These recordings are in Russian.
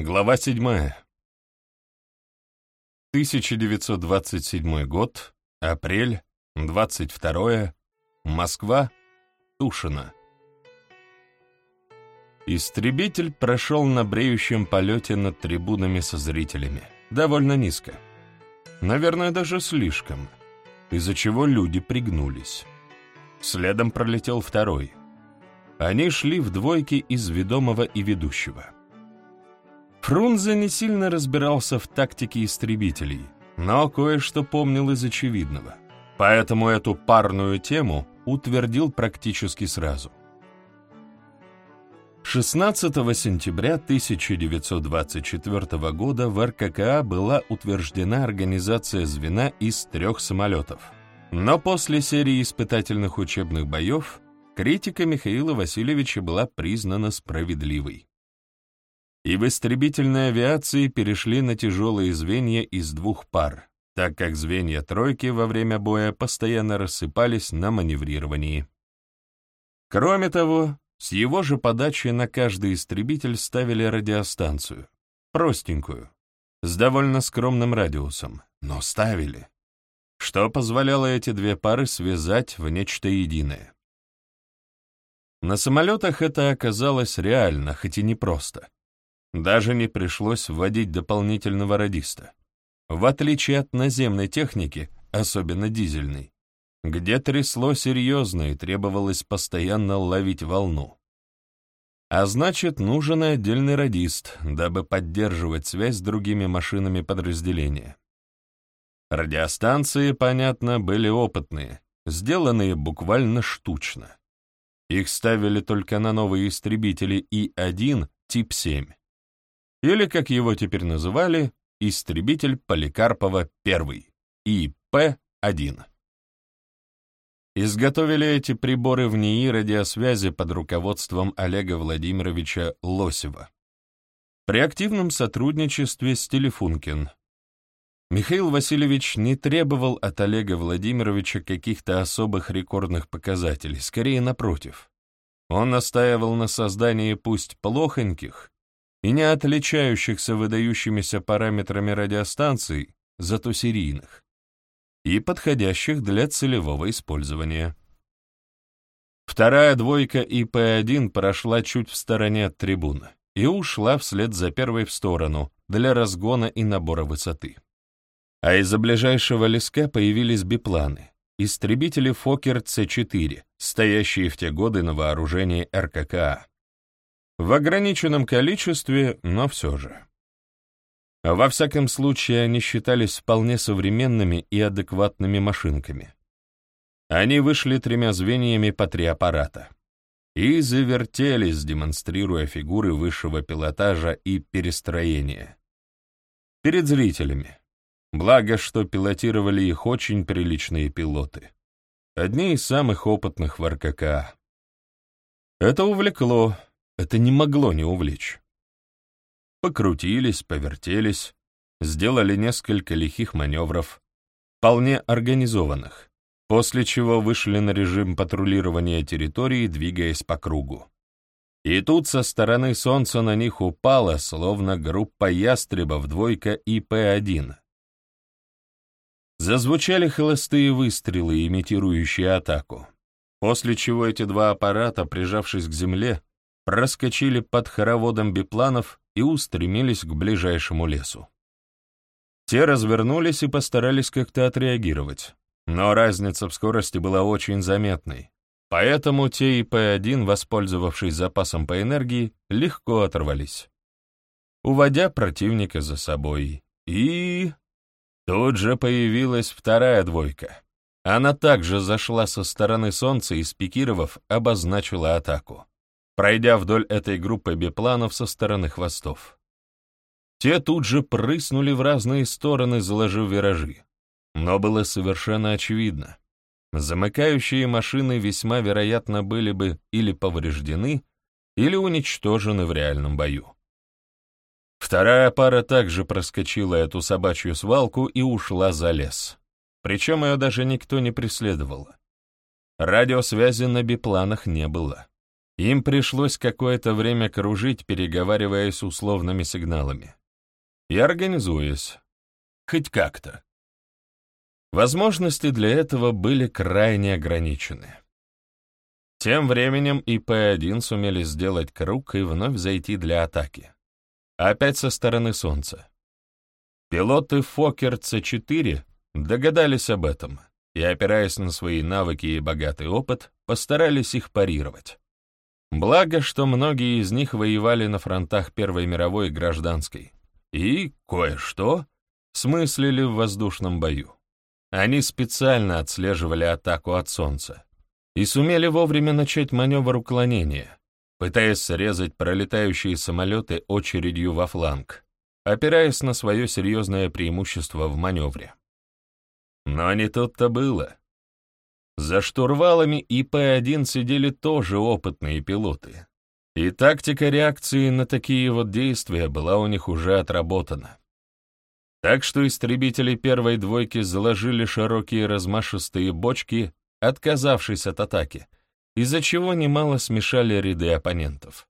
Глава 7. 1927 год, апрель, 22 Москва, Тушино. Истребитель прошел на бреющем полете над трибунами со зрителями, довольно низко. Наверное, даже слишком, из-за чего люди пригнулись. Следом пролетел второй. Они шли в двойке из ведомого и ведущего. Фрунзе не сильно разбирался в тактике истребителей, но кое-что помнил из очевидного, поэтому эту парную тему утвердил практически сразу. 16 сентября 1924 года в РККА была утверждена организация звена из трех самолетов, но после серии испытательных учебных боев критика Михаила Васильевича была признана справедливой и в истребительной авиации перешли на тяжелые звенья из двух пар, так как звенья тройки во время боя постоянно рассыпались на маневрировании. Кроме того, с его же подачи на каждый истребитель ставили радиостанцию, простенькую, с довольно скромным радиусом, но ставили, что позволяло эти две пары связать в нечто единое. На самолетах это оказалось реально, хоть и непросто. Даже не пришлось вводить дополнительного радиста. В отличие от наземной техники, особенно дизельной, где трясло серьезно и требовалось постоянно ловить волну. А значит, нужен отдельный радист, дабы поддерживать связь с другими машинами подразделения. Радиостанции, понятно, были опытные, сделанные буквально штучно. Их ставили только на новые истребители И-1 тип 7 или, как его теперь называли, истребитель Поликарпова-1, ИП-1. Изготовили эти приборы в НИИ радиосвязи под руководством Олега Владимировича Лосева. При активном сотрудничестве с Телефункин. Михаил Васильевич не требовал от Олега Владимировича каких-то особых рекордных показателей, скорее напротив. Он настаивал на создании пусть плохоньких, и не отличающихся выдающимися параметрами радиостанций, зато серийных, и подходящих для целевого использования. Вторая двойка ИП-1 прошла чуть в стороне от трибуны и ушла вслед за первой в сторону для разгона и набора высоты. А из-за ближайшего леска появились бипланы, истребители Фокер С-4, стоящие в те годы на вооружении РККА. В ограниченном количестве, но все же. Во всяком случае, они считались вполне современными и адекватными машинками. Они вышли тремя звеньями по три аппарата и завертелись, демонстрируя фигуры высшего пилотажа и перестроения. Перед зрителями. Благо, что пилотировали их очень приличные пилоты. Одни из самых опытных в РКК. Это увлекло, это не могло не увлечь. Покрутились, повертелись, сделали несколько лихих маневров, вполне организованных, после чего вышли на режим патрулирования территории, двигаясь по кругу. И тут со стороны солнца на них упала, словно группа ястребов двойка ИП-1. Зазвучали холостые выстрелы, имитирующие атаку, после чего эти два аппарата, прижавшись к земле, проскочили под хороводом бипланов и устремились к ближайшему лесу. Те развернулись и постарались как-то отреагировать, но разница в скорости была очень заметной, поэтому те ИП-1, воспользовавшись запасом по энергии, легко оторвались, уводя противника за собой. И... Тут же появилась вторая двойка. Она также зашла со стороны Солнца и, спикировав, обозначила атаку пройдя вдоль этой группы бипланов со стороны хвостов. Те тут же прыснули в разные стороны, заложив виражи. Но было совершенно очевидно. Замыкающие машины весьма вероятно были бы или повреждены, или уничтожены в реальном бою. Вторая пара также проскочила эту собачью свалку и ушла за лес. Причем ее даже никто не преследовал. Радиосвязи на бипланах не было. Им пришлось какое-то время кружить, переговариваясь условными сигналами. И организуясь. Хоть как-то. Возможности для этого были крайне ограничены. Тем временем ИП-1 сумели сделать круг и вновь зайти для атаки. Опять со стороны Солнца. Пилоты Фокер С-4 догадались об этом и, опираясь на свои навыки и богатый опыт, постарались их парировать. Благо, что многие из них воевали на фронтах Первой мировой и Гражданской, и кое-что смыслили в воздушном бою. Они специально отслеживали атаку от Солнца и сумели вовремя начать маневр уклонения, пытаясь срезать пролетающие самолеты очередью во фланг, опираясь на свое серьезное преимущество в маневре. Но не тут-то было. За штурвалами ИП-1 сидели тоже опытные пилоты, и тактика реакции на такие вот действия была у них уже отработана. Так что истребители первой двойки заложили широкие размашистые бочки, отказавшись от атаки, из-за чего немало смешали ряды оппонентов.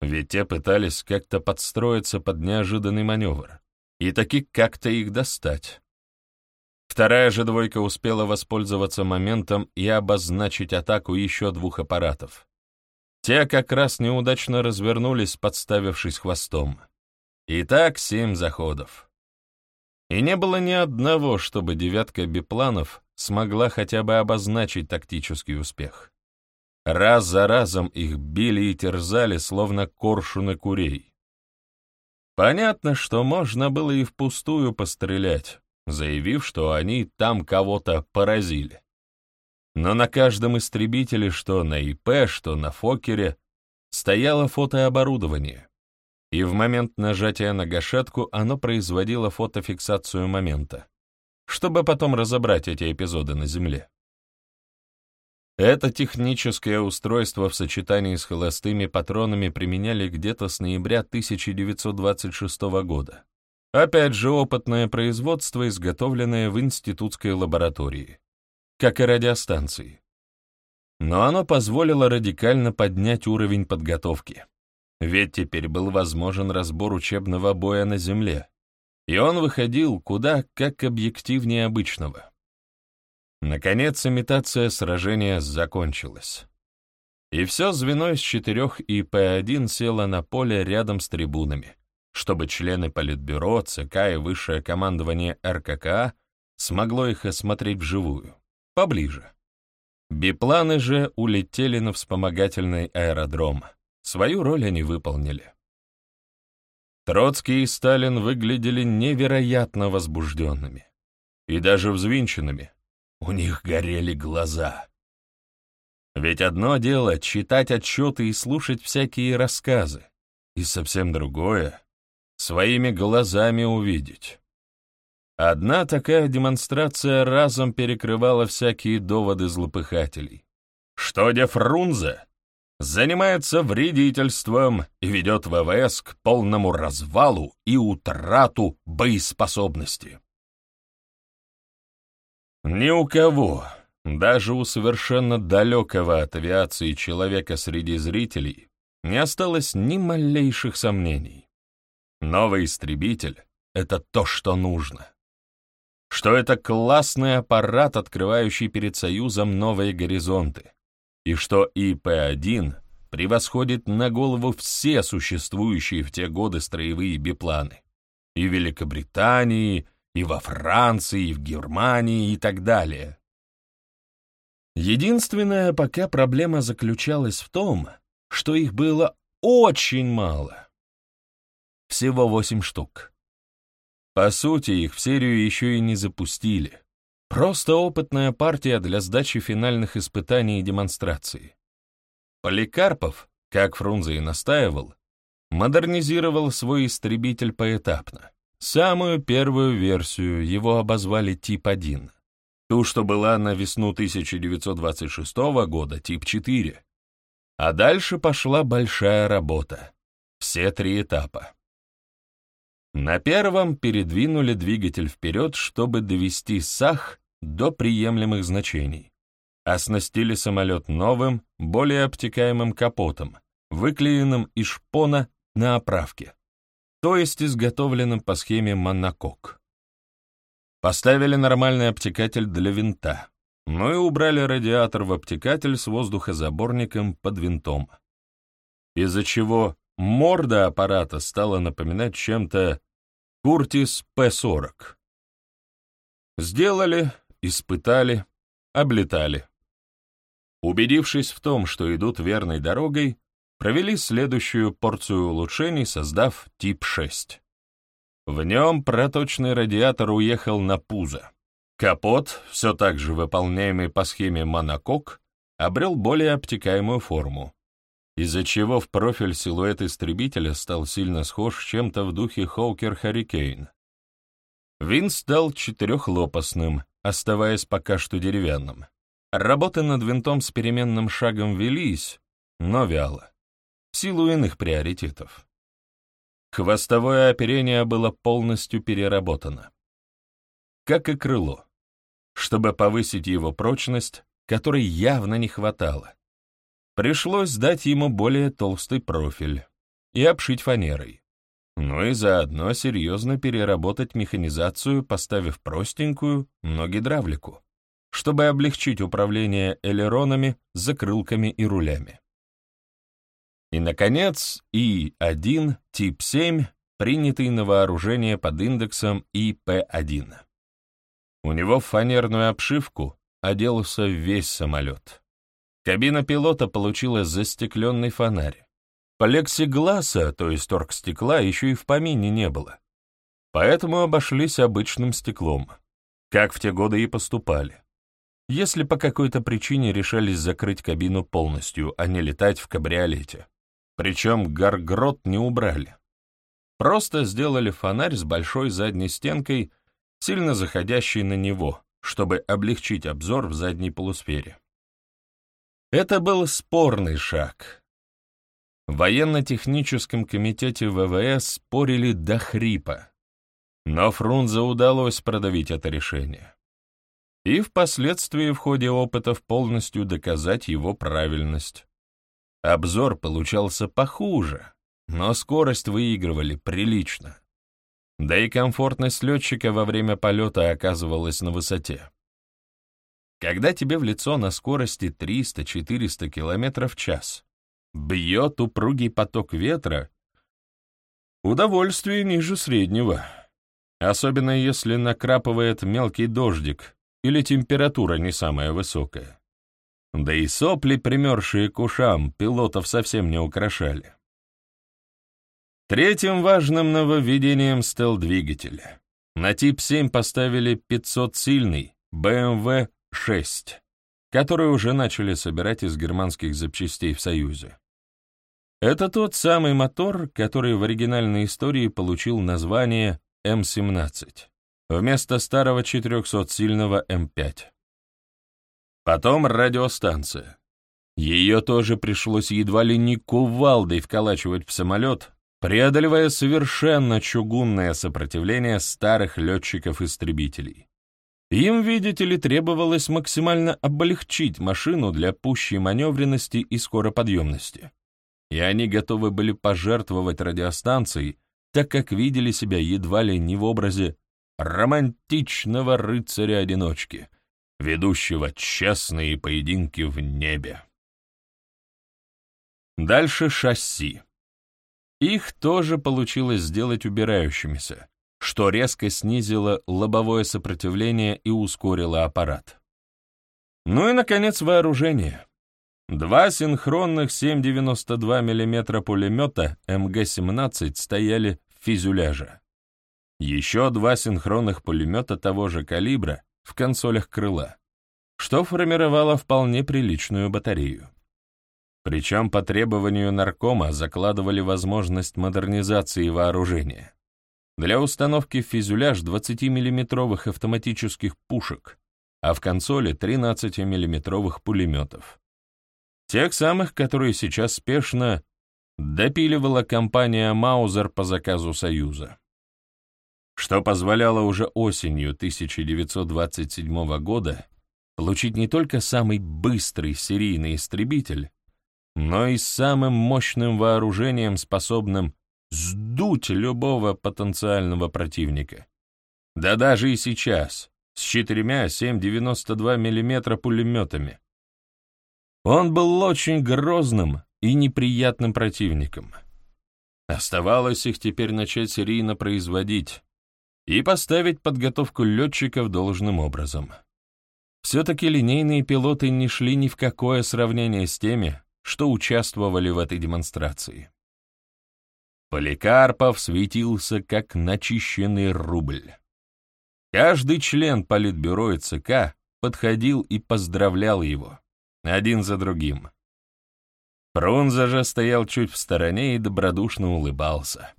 Ведь те пытались как-то подстроиться под неожиданный маневр, и таки как-то их достать. Вторая же двойка успела воспользоваться моментом и обозначить атаку еще двух аппаратов. Те как раз неудачно развернулись, подставившись хвостом. Итак, семь заходов. И не было ни одного, чтобы девятка бипланов смогла хотя бы обозначить тактический успех. Раз за разом их били и терзали, словно коршуны курей. Понятно, что можно было и впустую пострелять, заявив, что они там кого-то поразили. Но на каждом истребителе, что на ИП, что на Фокере, стояло фотооборудование, и в момент нажатия на гашетку оно производило фотофиксацию момента, чтобы потом разобрать эти эпизоды на Земле. Это техническое устройство в сочетании с холостыми патронами применяли где-то с ноября 1926 года. Опять же, опытное производство, изготовленное в институтской лаборатории, как и радиостанции. Но оно позволило радикально поднять уровень подготовки. Ведь теперь был возможен разбор учебного боя на Земле, и он выходил куда как объективнее обычного. Наконец, имитация сражения закончилась. И все звено из четырех ИП-1 село на поле рядом с трибунами, чтобы члены Политбюро, ЦК и высшее командование РККА смогло их осмотреть вживую, поближе. Бипланы же улетели на вспомогательный аэродром. Свою роль они выполнили. Троцкий и Сталин выглядели невероятно возбужденными и даже взвинченными. У них горели глаза. Ведь одно дело — читать отчеты и слушать всякие рассказы, и совсем другое своими глазами увидеть. Одна такая демонстрация разом перекрывала всякие доводы злопыхателей. Что де Фрунзе занимается вредительством и ведет ВВС к полному развалу и утрату боеспособности. Ни у кого, даже у совершенно далекого от авиации человека среди зрителей, не осталось ни малейших сомнений. Новый истребитель — это то, что нужно. Что это классный аппарат, открывающий перед Союзом новые горизонты, и что ИП-1 превосходит на голову все существующие в те годы строевые бипланы. И в Великобритании, и во Франции, и в Германии, и так далее. Единственная пока проблема заключалась в том, что их было очень мало. Всего восемь штук. По сути, их в серию еще и не запустили. Просто опытная партия для сдачи финальных испытаний и демонстраций. Поликарпов, как Фрунзе и настаивал, модернизировал свой истребитель поэтапно. Самую первую версию его обозвали Тип-1, ту, что была на весну 1926 года, Тип-4. А дальше пошла большая работа. Все три этапа. На первом передвинули двигатель вперед, чтобы довести САХ до приемлемых значений. Оснастили самолет новым, более обтекаемым капотом, выклеенным из шпона на оправке, то есть изготовленным по схеме монокок. Поставили нормальный обтекатель для винта, ну и убрали радиатор в обтекатель с воздухозаборником под винтом, из-за чего морда аппарата стала напоминать чем-то Куртис П-40. Сделали, испытали, облетали. Убедившись в том, что идут верной дорогой, провели следующую порцию улучшений, создав тип 6. В нем проточный радиатор уехал на пузо. Капот, все так же выполняемый по схеме монокок, обрел более обтекаемую форму, из-за чего в профиль силуэт истребителя стал сильно схож с чем-то в духе Хоукер Харрикейн. Винт стал четырехлопастным, оставаясь пока что деревянным. Работы над винтом с переменным шагом велись, но вяло, в силу иных приоритетов. Хвостовое оперение было полностью переработано. Как и крыло. Чтобы повысить его прочность, которой явно не хватало, Пришлось дать ему более толстый профиль и обшить фанерой. Ну и заодно серьезно переработать механизацию, поставив простенькую, но гидравлику, чтобы облегчить управление элеронами, закрылками и рулями. И, наконец, И-1 тип 7, принятый на вооружение под индексом ИП-1. У него в фанерную обшивку оделся весь самолет. Кабина пилота получила застекленный фонарь. Полексигласа, то есть торг-стекла, еще и в помине не было. Поэтому обошлись обычным стеклом, как в те годы и поступали. Если по какой-то причине решались закрыть кабину полностью, а не летать в кабриолете. Причем гаргрот не убрали. Просто сделали фонарь с большой задней стенкой, сильно заходящей на него, чтобы облегчить обзор в задней полусфере. Это был спорный шаг. В военно-техническом комитете ВВС спорили до хрипа, но Фрунзе удалось продавить это решение. И впоследствии в ходе опытов полностью доказать его правильность. Обзор получался похуже, но скорость выигрывали прилично. Да и комфортность летчика во время полета оказывалась на высоте. Когда тебе в лицо на скорости 300-400 км в час бьет упругий поток ветра, удовольствие ниже среднего, особенно если накрапывает мелкий дождик или температура не самая высокая. Да и сопли, примершие к ушам, пилотов совсем не украшали. Третьим важным нововведением стал двигатель. На тип 7 поставили 500-сильный BMW 6, которые уже начали собирать из германских запчастей в Союзе. Это тот самый мотор, который в оригинальной истории получил название М-17 вместо старого 400-сильного М5. Потом радиостанция. Ее тоже пришлось едва ли не кувалдой вколачивать в самолет, преодолевая совершенно чугунное сопротивление старых летчиков-истребителей. Им, видите ли, требовалось максимально облегчить машину для пущей маневренности и скороподъемности. И они готовы были пожертвовать радиостанцией, так как видели себя едва ли не в образе романтичного рыцаря-одиночки, ведущего честные поединки в небе. Дальше шасси. Их тоже получилось сделать убирающимися, что резко снизило лобовое сопротивление и ускорило аппарат. Ну и, наконец, вооружение. Два синхронных 7,92 мм пулемета МГ-17 стояли в фюзеляже. Еще два синхронных пулемета того же калибра в консолях крыла, что формировало вполне приличную батарею. Причем по требованию наркома закладывали возможность модернизации вооружения для установки в фюзеляж 20-миллиметровых автоматических пушек, а в консоли 13-миллиметровых пулеметов. Тех самых, которые сейчас спешно допиливала компания «Маузер» по заказу Союза. Что позволяло уже осенью 1927 года получить не только самый быстрый серийный истребитель, но и самым мощным вооружением, способным сдуть любого потенциального противника. Да даже и сейчас, с четырьмя 7,92 мм пулеметами. Он был очень грозным и неприятным противником. Оставалось их теперь начать серийно производить и поставить подготовку летчиков должным образом. Все-таки линейные пилоты не шли ни в какое сравнение с теми, что участвовали в этой демонстрации. Поликарпов светился, как начищенный рубль. Каждый член Политбюро и ЦК подходил и поздравлял его, один за другим. Фрунзе же стоял чуть в стороне и добродушно улыбался.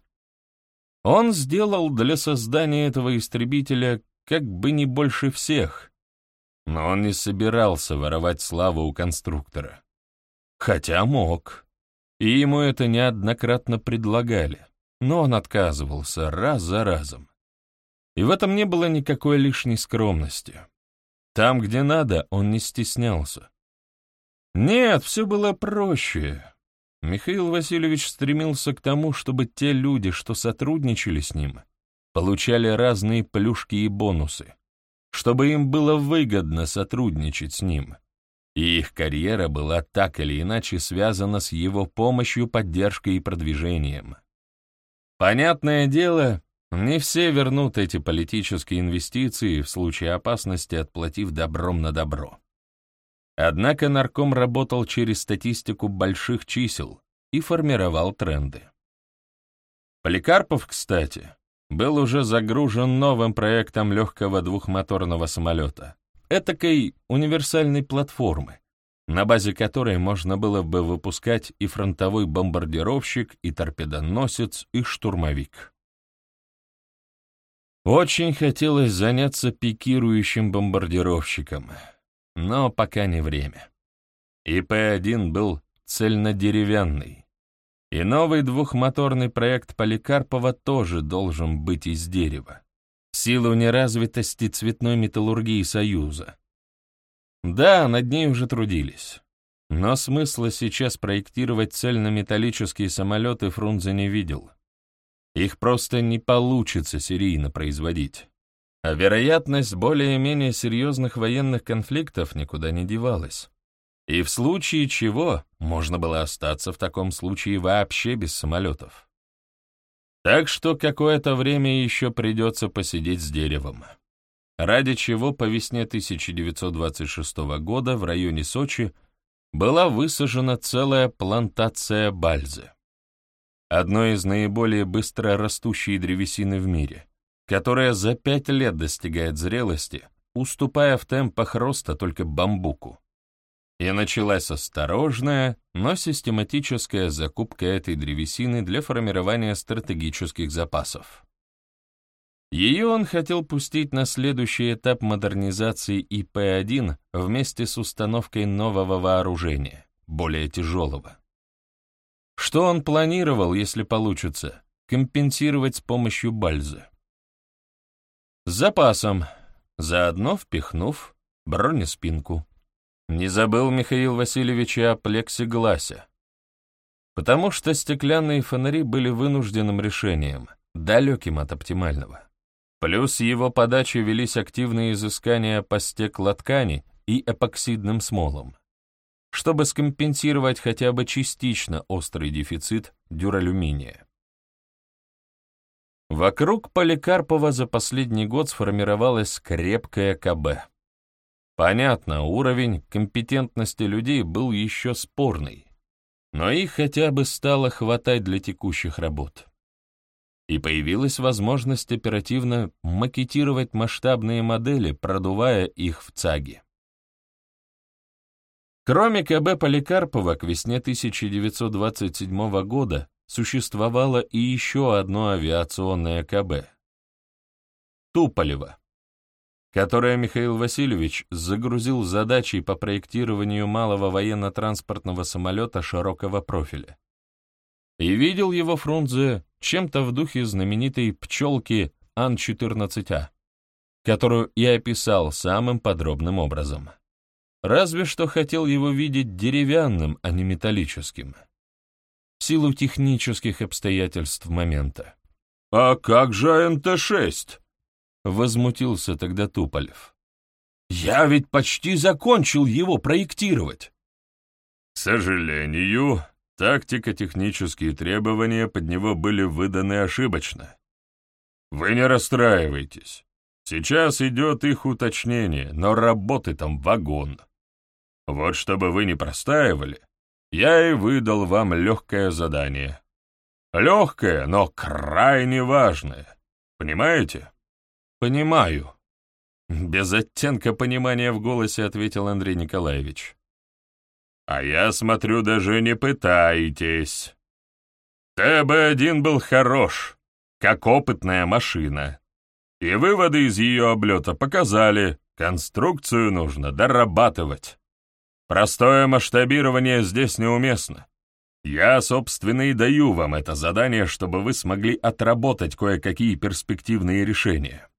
Он сделал для создания этого истребителя как бы не больше всех, но он не собирался воровать славу у конструктора. Хотя мог. И ему это неоднократно предлагали, но он отказывался раз за разом. И в этом не было никакой лишней скромности. Там, где надо, он не стеснялся. Нет, все было проще. Михаил Васильевич стремился к тому, чтобы те люди, что сотрудничали с ним, получали разные плюшки и бонусы, чтобы им было выгодно сотрудничать с ним, и их карьера была так или иначе связана с его помощью, поддержкой и продвижением. Понятное дело, не все вернут эти политические инвестиции в случае опасности, отплатив добром на добро. Однако нарком работал через статистику больших чисел и формировал тренды. Поликарпов, кстати, был уже загружен новым проектом легкого двухмоторного самолета, этакой универсальной платформы, на базе которой можно было бы выпускать и фронтовой бомбардировщик, и торпедоносец, и штурмовик. Очень хотелось заняться пикирующим бомбардировщиком, но пока не время. ИП-1 был цельнодеревянный, и новый двухмоторный проект Поликарпова тоже должен быть из дерева силу неразвитости цветной металлургии Союза. Да, над ней уже трудились. Но смысла сейчас проектировать цельнометаллические самолеты Фрунзе не видел. Их просто не получится серийно производить. А вероятность более-менее серьезных военных конфликтов никуда не девалась. И в случае чего можно было остаться в таком случае вообще без самолетов. Так что какое-то время еще придется посидеть с деревом. Ради чего по весне 1926 года в районе Сочи была высажена целая плантация бальзы. Одной из наиболее быстро растущей древесины в мире, которая за пять лет достигает зрелости, уступая в темпах роста только бамбуку. И началась осторожная, но систематическая закупка этой древесины для формирования стратегических запасов. Ее он хотел пустить на следующий этап модернизации ИП-1 вместе с установкой нового вооружения, более тяжелого. Что он планировал, если получится, компенсировать с помощью бальзы? С запасом, заодно впихнув бронеспинку. Не забыл Михаил Васильевич о плексигласе. Потому что стеклянные фонари были вынужденным решением, далеким от оптимального. Плюс его подаче велись активные изыскания по стеклоткани и эпоксидным смолам, чтобы скомпенсировать хотя бы частично острый дефицит дюралюминия. Вокруг Поликарпова за последний год сформировалась крепкая КБ. Понятно, уровень компетентности людей был еще спорный, но их хотя бы стало хватать для текущих работ. И появилась возможность оперативно макетировать масштабные модели, продувая их в ЦАГе. Кроме КБ Поликарпова, к весне 1927 года существовало и еще одно авиационное КБ — Туполево которое Михаил Васильевич загрузил задачей по проектированию малого военно-транспортного самолета широкого профиля. И видел его Фрунзе чем-то в духе знаменитой «пчелки Ан-14А», которую и описал самым подробным образом. Разве что хотел его видеть деревянным, а не металлическим. В силу технических обстоятельств момента. «А как же НТ-6?» — возмутился тогда Туполев. «Я ведь почти закончил его проектировать». «К сожалению, тактико-технические требования под него были выданы ошибочно. Вы не расстраивайтесь. Сейчас идет их уточнение, но работы там вагон. Вот чтобы вы не простаивали, я и выдал вам легкое задание. Легкое, но крайне важное. Понимаете? Понимаю. Без оттенка понимания в голосе ответил Андрей Николаевич. А я смотрю, даже не пытаетесь. ТБ-1 был хорош, как опытная машина. И выводы из ее облета показали, конструкцию нужно дорабатывать. Простое масштабирование здесь неуместно. Я, собственно, и даю вам это задание, чтобы вы смогли отработать кое-какие перспективные решения.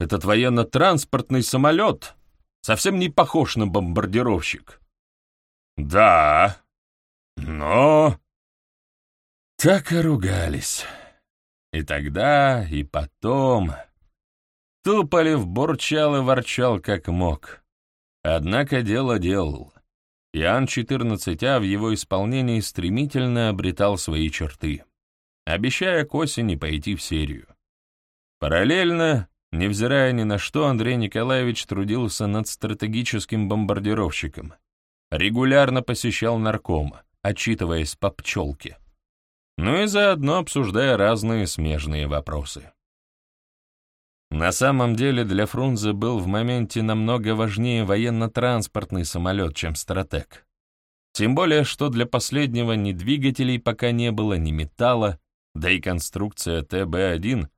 Этот военно-транспортный самолет совсем не похож на бомбардировщик. Да, но... Так и ругались. И тогда, и потом... Туполев бурчал и ворчал как мог. Однако дело делал. Иоанн-14А в его исполнении стремительно обретал свои черты, обещая к осени пойти в серию. Параллельно, невзирая ни на что, Андрей Николаевич трудился над стратегическим бомбардировщиком, регулярно посещал наркома, отчитываясь по пчелке, ну и заодно обсуждая разные смежные вопросы. На самом деле для Фрунзе был в моменте намного важнее военно-транспортный самолет, чем стратег. Тем более, что для последнего ни двигателей пока не было, ни металла, да и конструкция ТБ-1,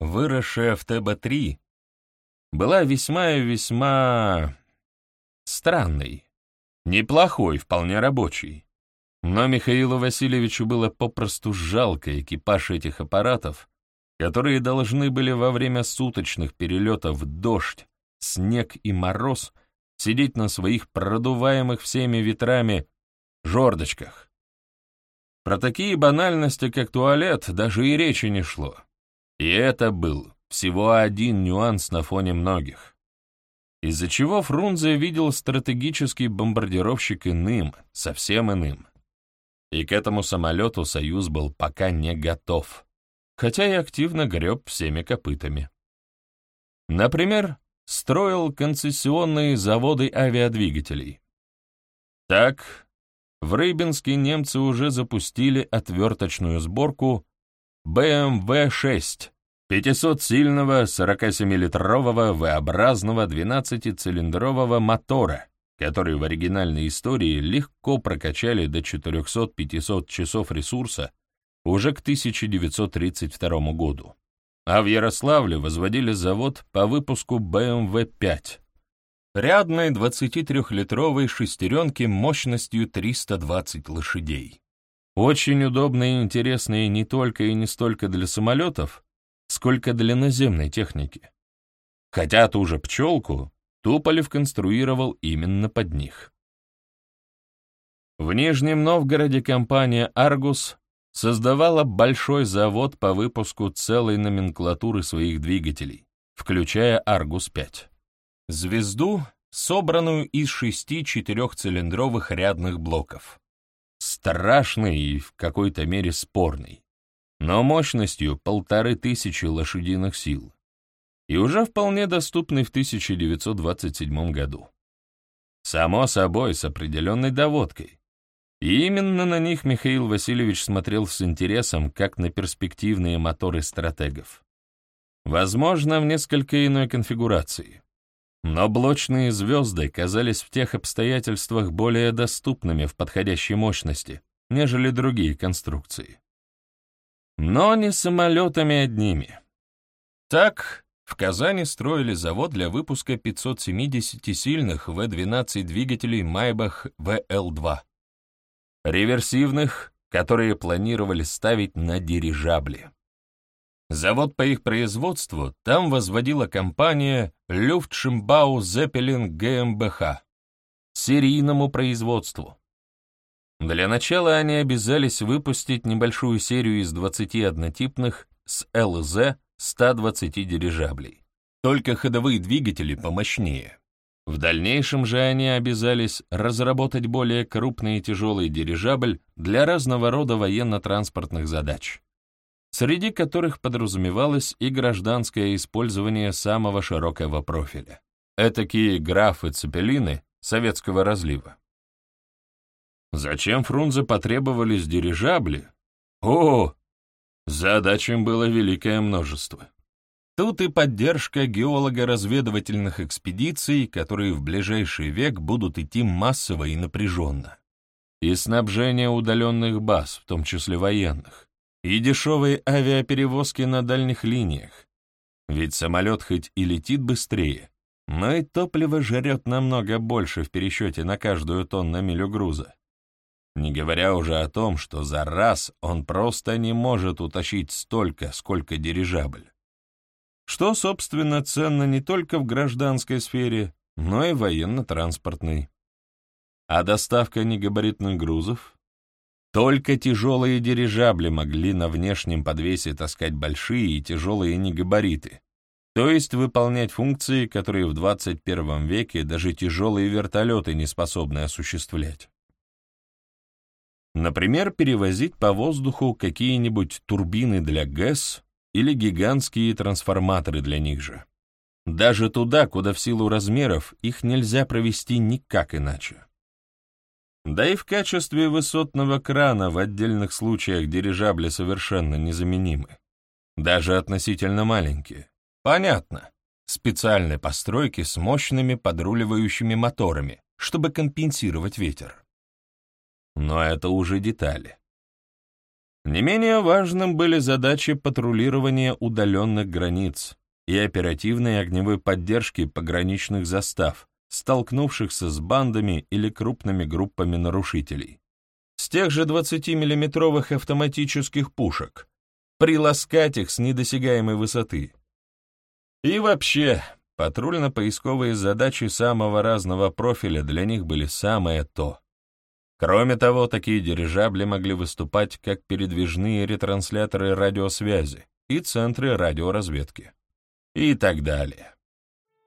выросшая в ТБ-3, была весьма и весьма странной. Неплохой, вполне рабочий. Но Михаилу Васильевичу было попросту жалко экипаж этих аппаратов, которые должны были во время суточных перелетов в дождь, снег и мороз сидеть на своих продуваемых всеми ветрами жердочках. Про такие банальности, как туалет, даже и речи не шло. И это был всего один нюанс на фоне многих. Из-за чего Фрунзе видел стратегический бомбардировщик иным, совсем иным. И к этому самолету Союз был пока не готов хотя и активно греб всеми копытами. Например, строил концессионные заводы авиадвигателей. Так, в Рыбинске немцы уже запустили отверточную сборку BMW-6, 500-сильного 47-литрового V-образного 12-цилиндрового мотора, который в оригинальной истории легко прокачали до 400-500 часов ресурса уже к 1932 году, а в Ярославле возводили завод по выпуску BMW-5, рядной 23-литровой шестеренки мощностью 320 лошадей. Очень удобные и интересные не только и не столько для самолетов, сколько для наземной техники. Хотя ту же пчелку Туполев конструировал именно под них. В Нижнем Новгороде компания «Аргус» создавала большой завод по выпуску целой номенклатуры своих двигателей, включая «Аргус-5». Звезду, собранную из шести четырехцилиндровых рядных блоков. Страшный и в какой-то мере спорный, но мощностью полторы тысячи лошадиных сил и уже вполне доступный в 1927 году. Само собой, с определенной доводкой. И именно на них Михаил Васильевич смотрел с интересом, как на перспективные моторы стратегов. Возможно, в несколько иной конфигурации. Но блочные звезды казались в тех обстоятельствах более доступными в подходящей мощности, нежели другие конструкции. Но не самолетами одними. Так, в Казани строили завод для выпуска 570-сильных В-12 двигателей Майбах ВЛ-2 реверсивных, которые планировали ставить на дирижабли. Завод по их производству там возводила компания Люфтшимбау Зеппелин ГМБХ, серийному производству. Для начала они обязались выпустить небольшую серию из 20 однотипных с ЛЗ 120 дирижаблей, только ходовые двигатели помощнее. В дальнейшем же они обязались разработать более крупный и тяжелый дирижабль для разного рода военно-транспортных задач, среди которых подразумевалось и гражданское использование самого широкого профиля. Этакие графы-цепелины советского разлива. Зачем Фрунзе потребовались дирижабли? О, задач им было великое множество. Тут и поддержка геолого-разведывательных экспедиций, которые в ближайший век будут идти массово и напряженно. И снабжение удаленных баз, в том числе военных. И дешевые авиаперевозки на дальних линиях. Ведь самолет хоть и летит быстрее, но и топливо жрет намного больше в пересчете на каждую тонну милю груза. Не говоря уже о том, что за раз он просто не может утащить столько, сколько дирижабль. Что, собственно, ценно не только в гражданской сфере, но и военно-транспортной. А доставка негабаритных грузов? Только тяжелые дирижабли могли на внешнем подвесе таскать большие и тяжелые негабариты, то есть выполнять функции, которые в 21 веке даже тяжелые вертолеты не способны осуществлять. Например, перевозить по воздуху какие-нибудь турбины для ГЭС или гигантские трансформаторы для них же. Даже туда, куда в силу размеров их нельзя провести никак иначе. Да и в качестве высотного крана в отдельных случаях дирижабли совершенно незаменимы. Даже относительно маленькие. Понятно. Специальные постройки с мощными подруливающими моторами, чтобы компенсировать ветер. Но это уже детали. Не менее важным были задачи патрулирования удаленных границ и оперативной огневой поддержки пограничных застав, столкнувшихся с бандами или крупными группами нарушителей. С тех же 20-миллиметровых автоматических пушек, приласкать их с недосягаемой высоты. И вообще, патрульно-поисковые задачи самого разного профиля для них были самое то. Кроме того, такие дирижабли могли выступать как передвижные ретрансляторы радиосвязи и центры радиоразведки. И так далее.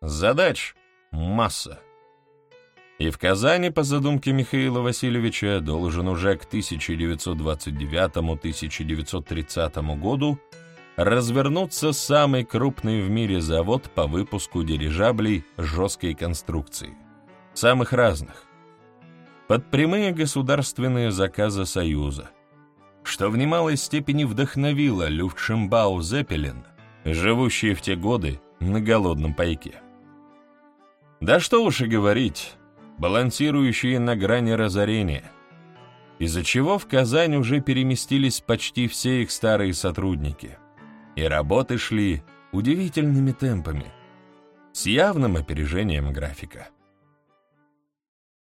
Задач масса. И в Казани, по задумке Михаила Васильевича, должен уже к 1929-1930 году развернуться самый крупный в мире завод по выпуску дирижаблей жесткой конструкции. Самых разных под прямые государственные заказы Союза, что в немалой степени вдохновило Люфтшимбау Зеппелин, живущий в те годы на голодном пайке. Да что уж и говорить, балансирующие на грани разорения, из-за чего в Казань уже переместились почти все их старые сотрудники, и работы шли удивительными темпами, с явным опережением графика.